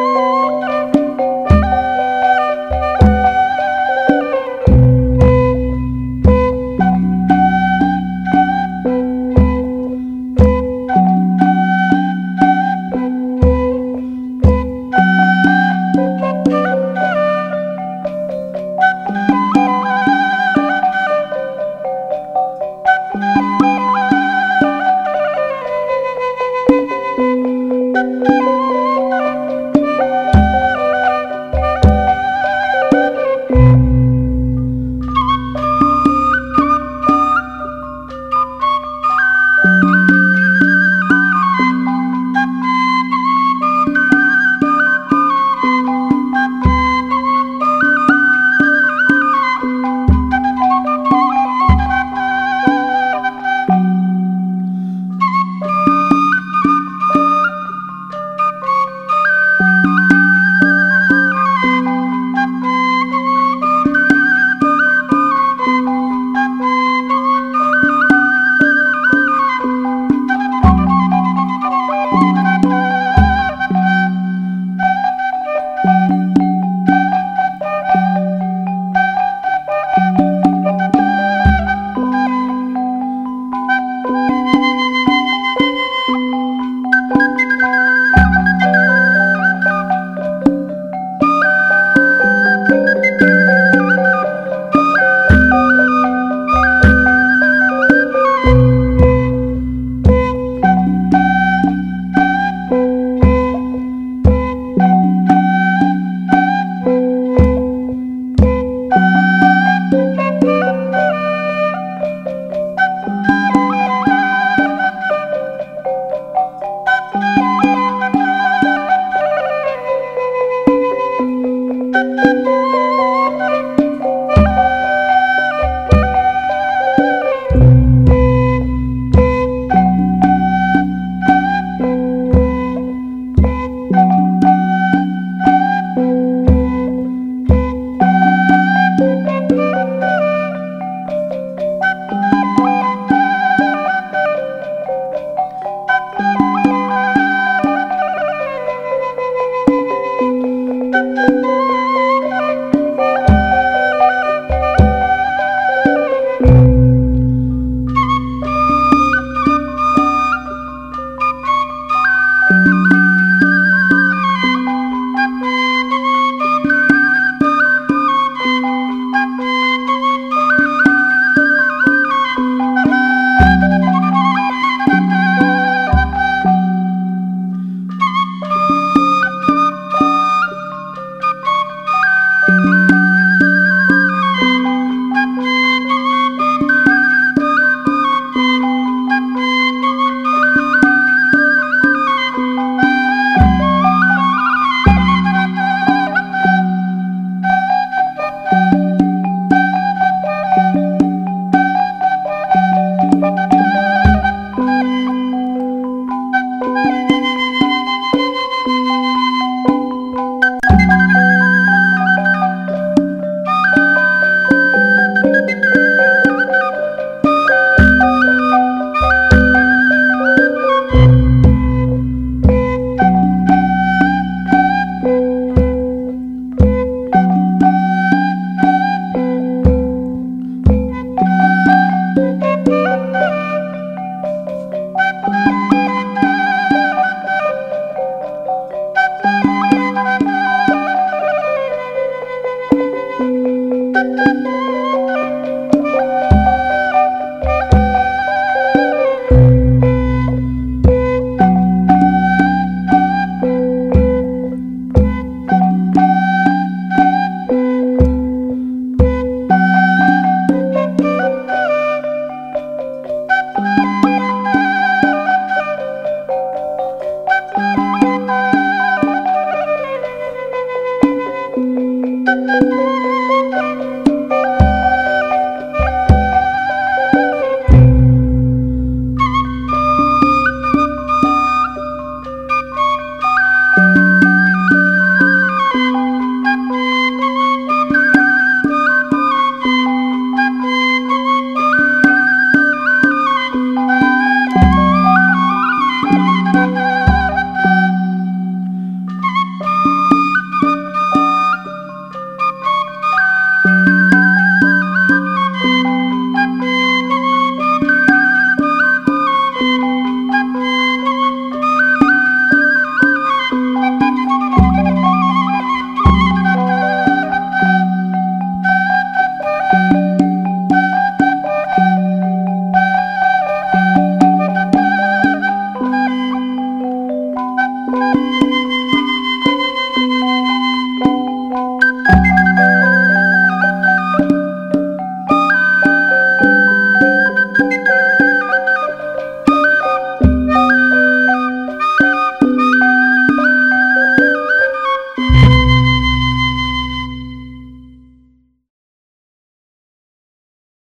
Música Música Música